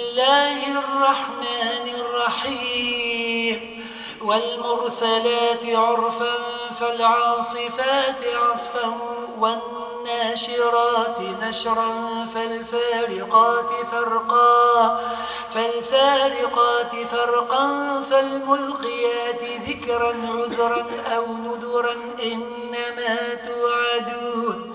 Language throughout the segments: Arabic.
الله الرحمن الرحيم. والمرسلات عرفا فالعاصفات عصفا والناشرات نشرا فالفارقات فرقا فالفارقات فرقا فالملقيات ذكرا عذرا أو نذرا إنما توعدون.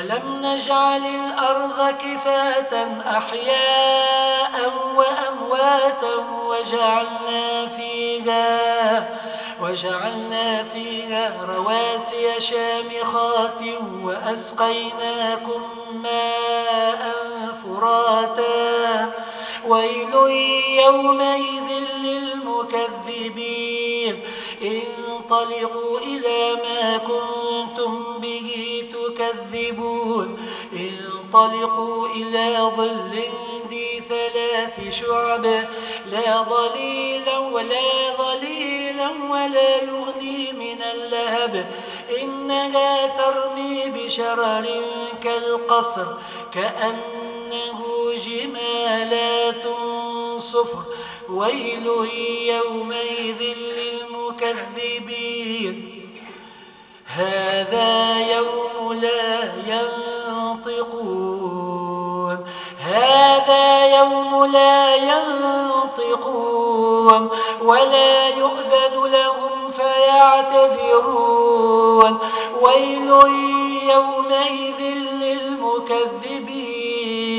ألم نجعل الأرض كفاة أحياء وأمواتا وجعلنا فيها وجعلنا فيها رواسي شامخات وأسقيناكم ماء فراتا. ويل يومئذ للمكذبين انطلقوا إلى ما كنتم به تكذبون. انطلقوا إلى ظل ذي ثلاث شعب. لا ضليلا ولا ظليلا ولا يغني من اللهب. إنها ترمي بشرر كالقصر. كأنه جمالات صفر. ويل يومئذ للمكذبين. هذا يوم لا ينطقون. هذا يوم لا ينطقون. ولا يؤذن لهم فيعتذرون. ويل يومئذ للمكذبين.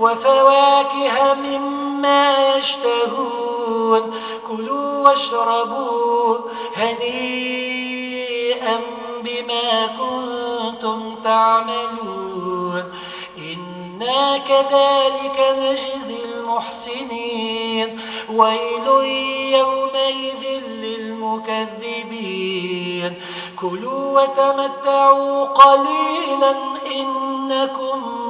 وفواكه مما يشتهون. كلوا واشربوا هنيئا بما كنتم تعملون. إنا كذلك نجزي المحسنين. ويل يومئذ للمكذبين. كلوا وتمتعوا قليلا إنكم